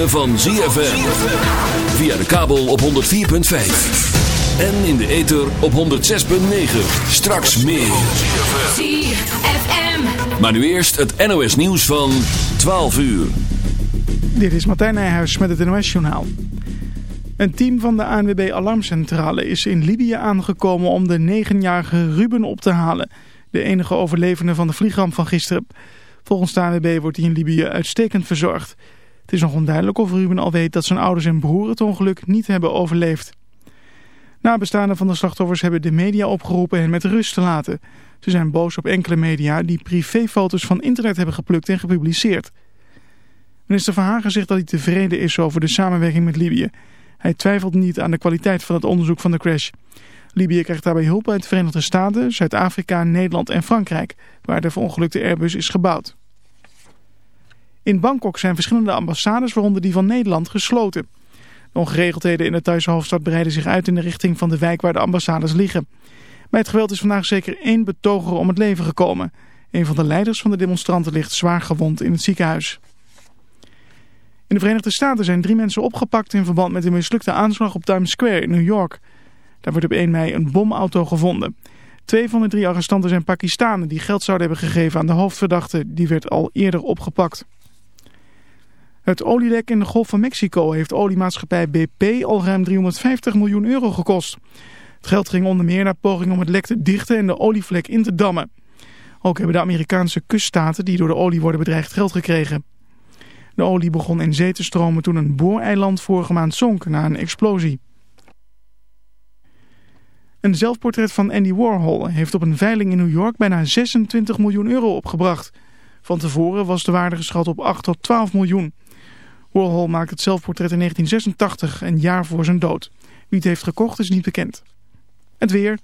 ritme van ZFM. Via de kabel op 104.5. En in de ether op 106.9. Straks meer. ZFM. Maar nu eerst het NOS nieuws van 12 uur. Dit is Martijn Nijhuis met het NOS-journaal. Een team van de ANWB Alarmcentrale is in Libië aangekomen om de negenjarige Ruben op te halen. De enige overlevende van de vliegramp van gisteren. Volgens de ANWB wordt hij in Libië uitstekend verzorgd. Het is nog onduidelijk of Ruben al weet dat zijn ouders en broer het ongeluk niet hebben overleefd. Nabestaanden van de slachtoffers hebben de media opgeroepen hen met rust te laten. Ze zijn boos op enkele media die privéfoto's van internet hebben geplukt en gepubliceerd. Minister Van Hagen zegt dat hij tevreden is over de samenwerking met Libië. Hij twijfelt niet aan de kwaliteit van het onderzoek van de crash. Libië krijgt daarbij hulp uit de Verenigde Staten, Zuid-Afrika, Nederland en Frankrijk, waar de verongelukte Airbus is gebouwd. In Bangkok zijn verschillende ambassades, waaronder die van Nederland, gesloten. De ongeregeldheden in de Thaise hoofdstad breiden zich uit in de richting van de wijk waar de ambassades liggen. Bij het geweld is vandaag zeker één betoger om het leven gekomen. Een van de leiders van de demonstranten ligt zwaar gewond in het ziekenhuis. In de Verenigde Staten zijn drie mensen opgepakt in verband met een mislukte aanslag op Times Square in New York. Daar wordt op 1 mei een bomauto gevonden. Twee van de drie arrestanten zijn Pakistanen die geld zouden hebben gegeven aan de hoofdverdachte. Die werd al eerder opgepakt. Het olielek in de Golf van Mexico heeft oliemaatschappij BP al ruim 350 miljoen euro gekost. Het geld ging onder meer naar pogingen om het lek te dichten en de olievlek in te dammen. Ook hebben de Amerikaanse kuststaten die door de olie worden bedreigd geld gekregen. De olie begon in zee te stromen toen een booreiland vorige maand zonk na een explosie. Een zelfportret van Andy Warhol heeft op een veiling in New York bijna 26 miljoen euro opgebracht. Van tevoren was de waarde geschat op 8 tot 12 miljoen. Warhol maakte het zelfportret in 1986, een jaar voor zijn dood. Wie het heeft gekocht is niet bekend. Het weer.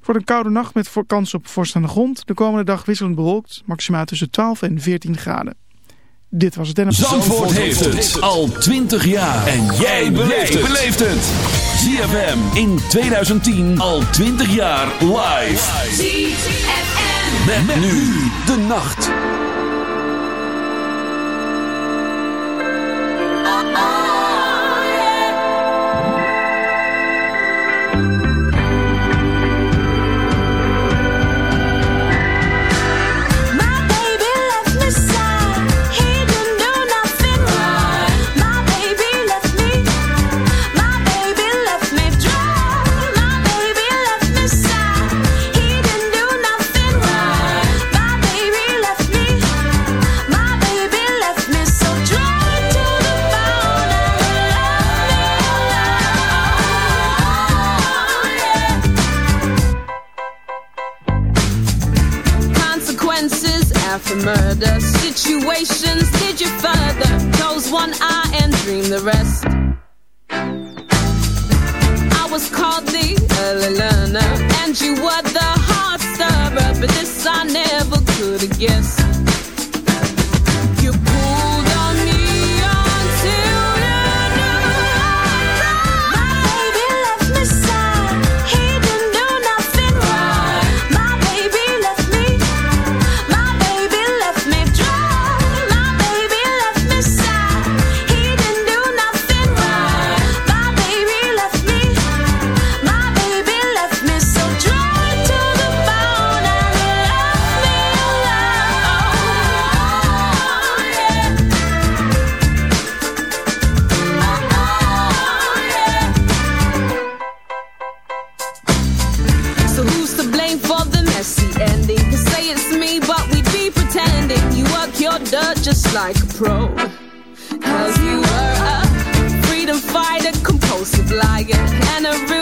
Voor een koude nacht met kans op vorst aan de grond. De komende dag wisselend bewolkt, maximaal tussen 12 en 14 graden. Dit was het NMV. Zandvoort heeft het al 20 jaar. En jij beleeft het. ZFM in 2010 al 20 jaar live. ZFM. Met, met nu de nacht. Compulsive liar, and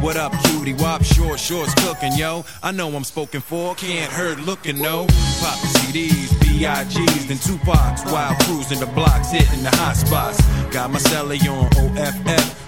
What up, cutie? Wop, short shorts cooking, yo. I know I'm spoken for, can't hurt looking, no. Pop the CDs, B.I.G's, then Tupac's, while cruising the blocks, hitting the hot spots. Got my celly on OFF,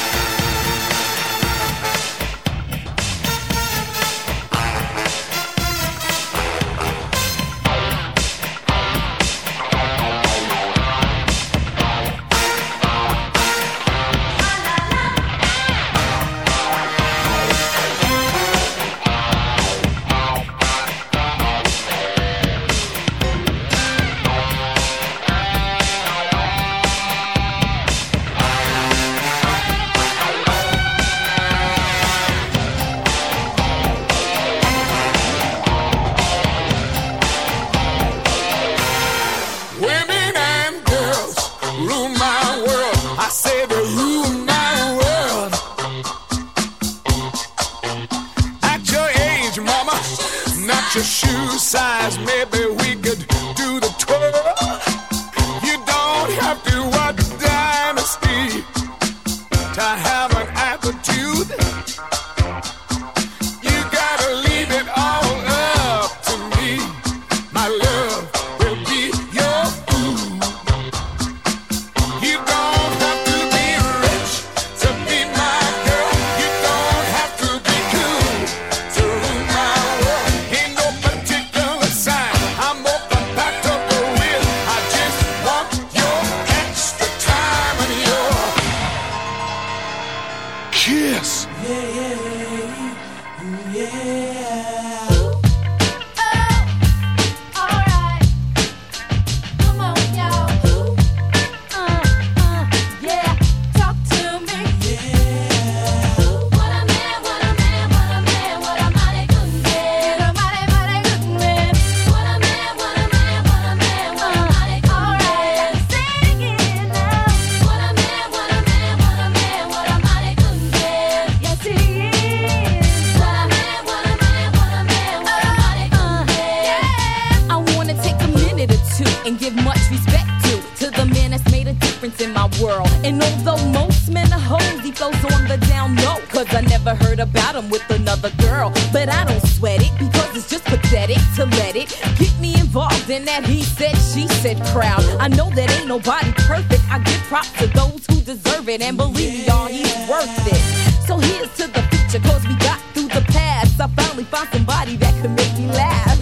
Cause I never heard about him with another girl. But I don't sweat it because it's just pathetic to let it get me involved in that he said, she said crowd. I know that ain't nobody perfect. I give props to those who deserve it. And believe me, y'all, he's worth it. So here's to the future, cause we got through the past. I finally found somebody that could make me laugh.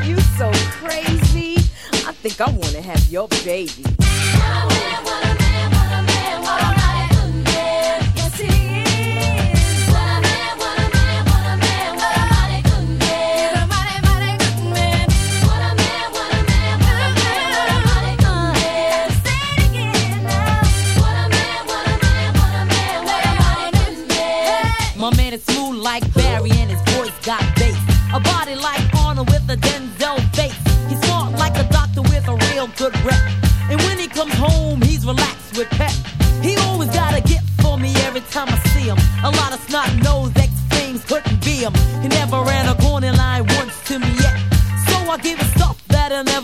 you so crazy. I think I wanna have your baby.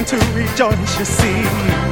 Reason to rejoice, you see.